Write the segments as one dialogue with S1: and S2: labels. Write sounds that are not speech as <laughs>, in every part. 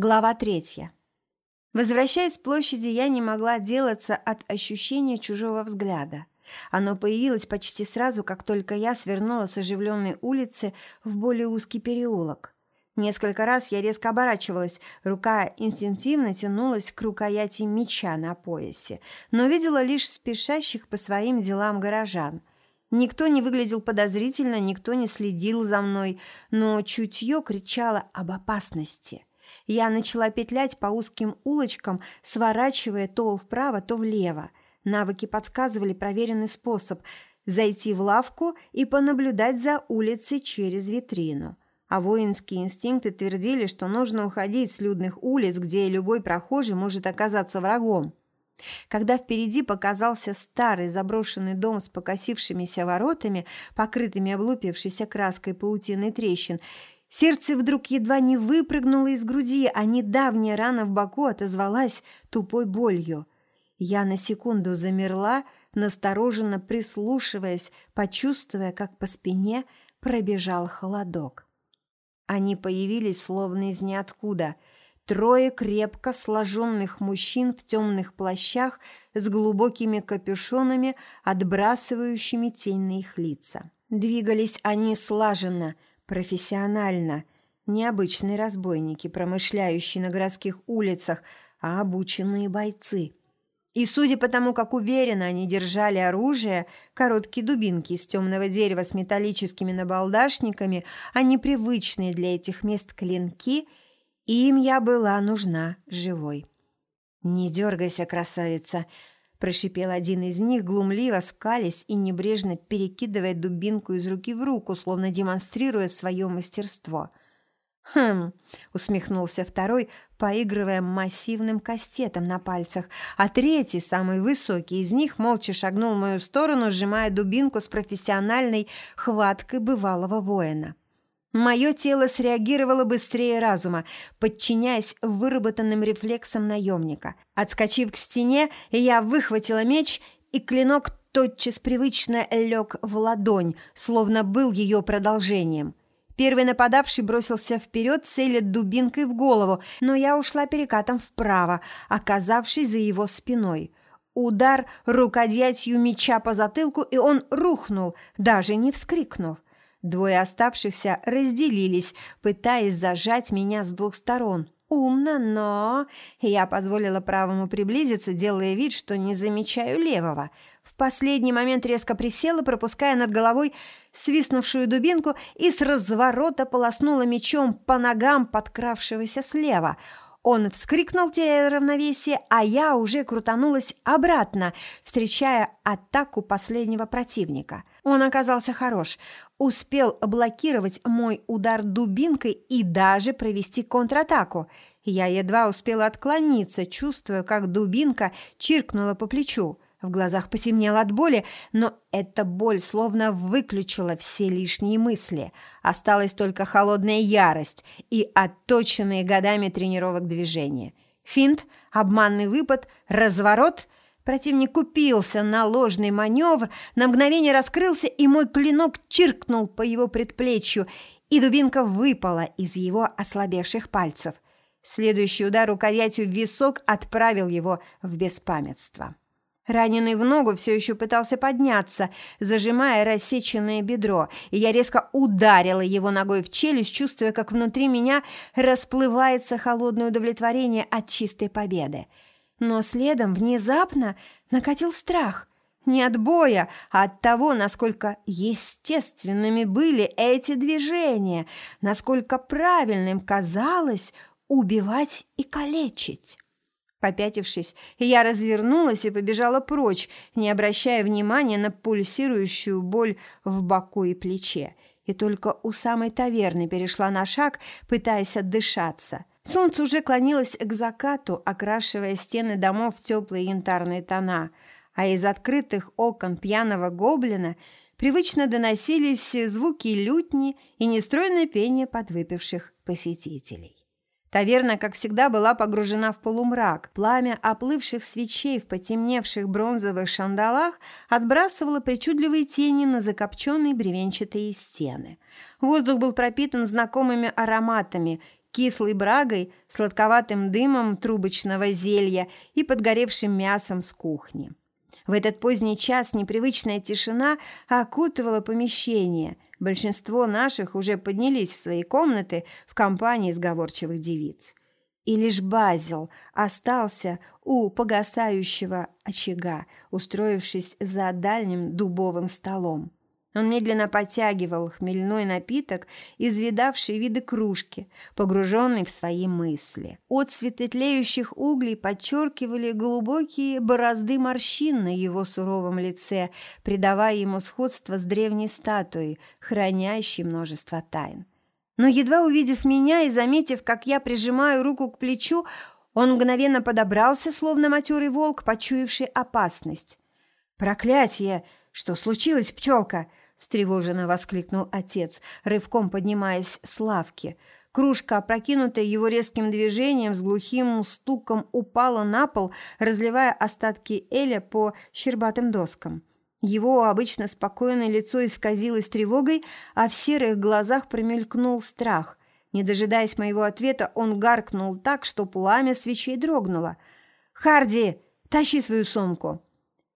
S1: Глава третья. Возвращаясь с площади, я не могла отделаться от ощущения чужого взгляда. Оно появилось почти сразу, как только я свернула с оживленной улицы в более узкий переулок. Несколько раз я резко оборачивалась, рука инстинктивно тянулась к рукояти меча на поясе, но видела лишь спешащих по своим делам горожан. Никто не выглядел подозрительно, никто не следил за мной, но чутье кричало об опасности. Я начала петлять по узким улочкам, сворачивая то вправо, то влево. Навыки подсказывали проверенный способ – зайти в лавку и понаблюдать за улицей через витрину. А воинские инстинкты твердили, что нужно уходить с людных улиц, где любой прохожий может оказаться врагом. Когда впереди показался старый заброшенный дом с покосившимися воротами, покрытыми облупившейся краской паутиной трещин, Сердце вдруг едва не выпрыгнуло из груди, а недавняя рана в боку отозвалась тупой болью. Я на секунду замерла, настороженно прислушиваясь, почувствуя, как по спине пробежал холодок. Они появились словно из ниоткуда. Трое крепко сложенных мужчин в темных плащах с глубокими капюшонами, отбрасывающими тень на их лица. Двигались они слаженно – профессионально. Необычные разбойники, промышляющие на городских улицах, а обученные бойцы. И судя по тому, как уверенно они держали оружие, короткие дубинки из темного дерева с металлическими набалдашниками, а непривычные для этих мест клинки, им я была нужна живой. «Не дергайся, красавица!» Прошипел один из них, глумливо скались и небрежно перекидывая дубинку из руки в руку, словно демонстрируя свое мастерство. «Хм!» – усмехнулся второй, поигрывая массивным кастетом на пальцах, а третий, самый высокий из них, молча шагнул в мою сторону, сжимая дубинку с профессиональной хваткой бывалого воина. Мое тело среагировало быстрее разума, подчиняясь выработанным рефлексам наемника. Отскочив к стене, я выхватила меч, и клинок тотчас привычно лег в ладонь, словно был ее продолжением. Первый нападавший бросился вперед, целя дубинкой в голову, но я ушла перекатом вправо, оказавшись за его спиной. Удар рукоятью меча по затылку, и он рухнул, даже не вскрикнув. Двое оставшихся разделились, пытаясь зажать меня с двух сторон. Умно, но... Я позволила правому приблизиться, делая вид, что не замечаю левого. В последний момент резко присела, пропуская над головой свистнувшую дубинку и с разворота полоснула мечом по ногам подкравшегося слева – он вскрикнул, теряя равновесие, а я уже крутанулась обратно, встречая атаку последнего противника. Он оказался хорош, успел блокировать мой удар дубинкой и даже провести контратаку. Я едва успела отклониться, чувствуя, как дубинка чиркнула по плечу. В глазах потемнело от боли, но эта боль словно выключила все лишние мысли. Осталась только холодная ярость и отточенные годами тренировок движения. Финт, обманный выпад, разворот. Противник купился на ложный маневр, на мгновение раскрылся, и мой клинок чиркнул по его предплечью, и дубинка выпала из его ослабевших пальцев. Следующий удар рукоятью в висок отправил его в беспамятство. Раненый в ногу все еще пытался подняться, зажимая рассеченное бедро, и я резко ударила его ногой в челюсть, чувствуя, как внутри меня расплывается холодное удовлетворение от чистой победы. Но следом внезапно накатил страх. Не от боя, а от того, насколько естественными были эти движения, насколько правильным казалось убивать и калечить. Попятившись, я развернулась и побежала прочь, не обращая внимания на пульсирующую боль в боку и плече. И только у самой таверны перешла на шаг, пытаясь отдышаться. Солнце уже клонилось к закату, окрашивая стены домов в теплые янтарные тона, а из открытых окон пьяного гоблина привычно доносились звуки лютни и нестройное пение подвыпивших посетителей. Таверна, как всегда, была погружена в полумрак. Пламя оплывших свечей в потемневших бронзовых шандалах отбрасывало причудливые тени на закопченные бревенчатые стены. Воздух был пропитан знакомыми ароматами – кислой брагой, сладковатым дымом трубочного зелья и подгоревшим мясом с кухни. В этот поздний час непривычная тишина окутывала помещение. Большинство наших уже поднялись в свои комнаты в компании сговорчивых девиц. И лишь Базил остался у погасающего очага, устроившись за дальним дубовым столом. Он медленно потягивал хмельной напиток из видавшей виды кружки, погруженный в свои мысли. Отцветы тлеющих углей подчеркивали глубокие борозды морщин на его суровом лице, придавая ему сходство с древней статуей, хранящей множество тайн. Но едва увидев меня и заметив, как я прижимаю руку к плечу, он мгновенно подобрался, словно матерый волк, почуявший опасность. «Проклятие! Что случилось, пчелка?» – встревоженно воскликнул отец, рывком поднимаясь с лавки. Кружка, опрокинутая его резким движением, с глухим стуком упала на пол, разливая остатки Эля по щербатым доскам. Его обычно спокойное лицо исказилось тревогой, а в серых глазах промелькнул страх. Не дожидаясь моего ответа, он гаркнул так, что пламя свечей дрогнуло. «Харди, тащи свою сумку!»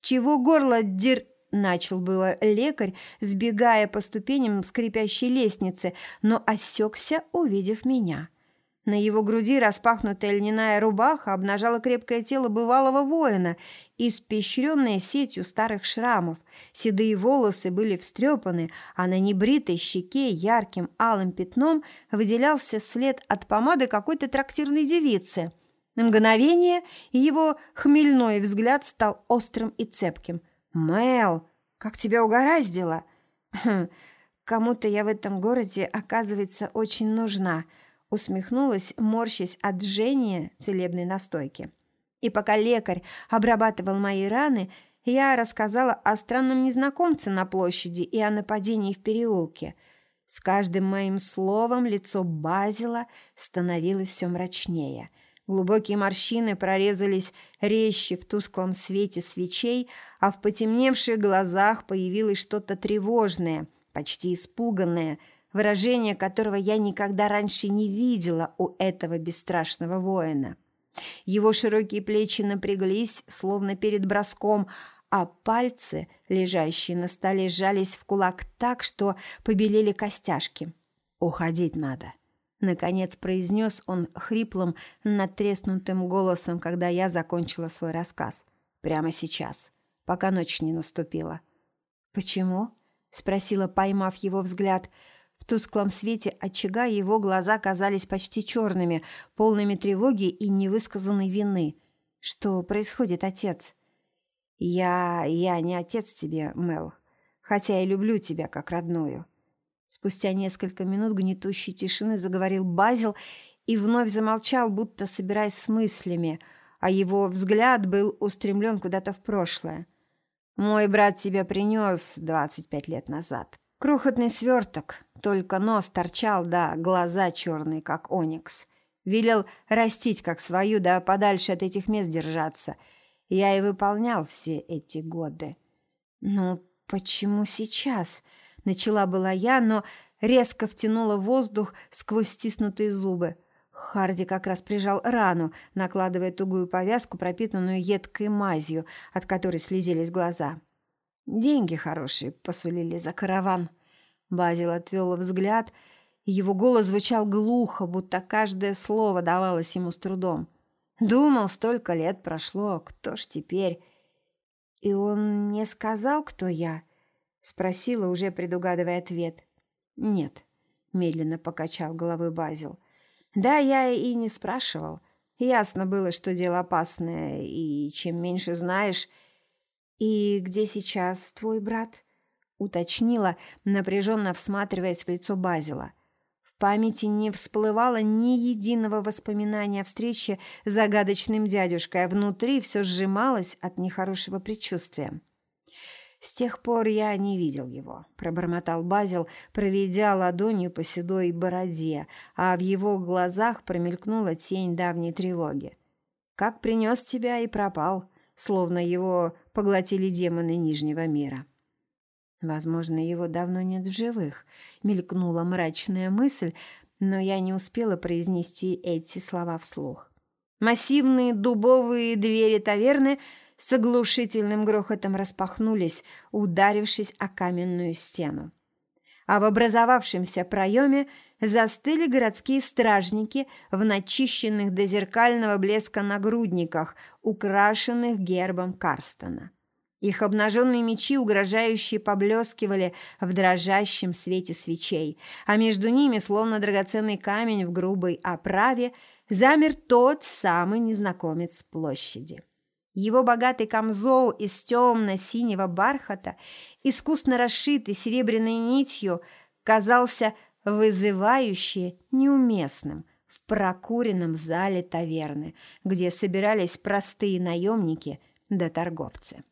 S1: «Чего горло дер...» – начал было лекарь, сбегая по ступеням скрипящей лестницы, но осекся, увидев меня. На его груди распахнутая льняная рубаха обнажала крепкое тело бывалого воина, испещренное сетью старых шрамов. Седые волосы были встрепаны, а на небритой щеке ярким алым пятном выделялся след от помады какой-то трактирной девицы. На мгновение его хмельной взгляд стал острым и цепким. «Мэл, как тебя угораздило!» «Хм, <laughs> «Кому-то я в этом городе, оказывается, очень нужна», усмехнулась, морщась от жжения целебной настойки. И пока лекарь обрабатывал мои раны, я рассказала о странном незнакомце на площади и о нападении в переулке. С каждым моим словом лицо Базила становилось все мрачнее. Глубокие морщины прорезались резче в тусклом свете свечей, а в потемневших глазах появилось что-то тревожное, почти испуганное – выражение которого я никогда раньше не видела у этого бесстрашного воина. Его широкие плечи напряглись, словно перед броском, а пальцы, лежащие на столе, сжались в кулак так, что побелели костяшки. «Уходить надо», — наконец произнес он хриплым, натреснутым голосом, когда я закончила свой рассказ. «Прямо сейчас, пока ночь не наступила». «Почему?» — спросила, поймав его взгляд — в тусклом свете очага его глаза казались почти черными, полными тревоги и невысказанной вины. «Что происходит, отец?» «Я... я не отец тебе, Мел, хотя и люблю тебя как родную». Спустя несколько минут гнетущей тишины заговорил Базил и вновь замолчал, будто собираясь с мыслями, а его взгляд был устремлен куда-то в прошлое. «Мой брат тебя принес двадцать пять лет назад. Крохотный сверток, только нос торчал, да глаза черные, как оникс. Велел растить, как свою, да подальше от этих мест держаться. Я и выполнял все эти годы. «Ну, почему сейчас?» – начала была я, но резко втянула воздух сквозь стиснутые зубы. Харди как раз прижал рану, накладывая тугую повязку, пропитанную едкой мазью, от которой слезились глаза. Деньги хорошие посулили за караван. Базил отвел взгляд, и его голос звучал глухо, будто каждое слово давалось ему с трудом. Думал, столько лет прошло, кто ж теперь? И он не сказал, кто я? Спросила, уже предугадывая ответ. Нет, медленно покачал головой Базил. Да, я и не спрашивал. Ясно было, что дело опасное, и чем меньше знаешь, «И где сейчас твой брат?» – уточнила, напряженно всматриваясь в лицо Базила. В памяти не всплывало ни единого воспоминания о встрече с загадочным дядюшкой, а внутри все сжималось от нехорошего предчувствия. «С тех пор я не видел его», – пробормотал Базил, проведя ладонью по седой бороде, а в его глазах промелькнула тень давней тревоги. «Как принес тебя и пропал», словно его поглотили демоны Нижнего мира. Возможно, его давно нет в живых, мелькнула мрачная мысль, но я не успела произнести эти слова вслух. Массивные дубовые двери таверны с оглушительным грохотом распахнулись, ударившись о каменную стену. А в образовавшемся проеме застыли городские стражники в начищенных до зеркального блеска нагрудниках, украшенных гербом Карстона. Их обнаженные мечи угрожающе поблескивали в дрожащем свете свечей, а между ними, словно драгоценный камень в грубой оправе, замер тот самый незнакомец площади. Его богатый камзол из темно-синего бархата, искусно расшитый серебряной нитью, казался вызывающе неуместным в прокуренном зале таверны, где собирались простые наемники да торговцы.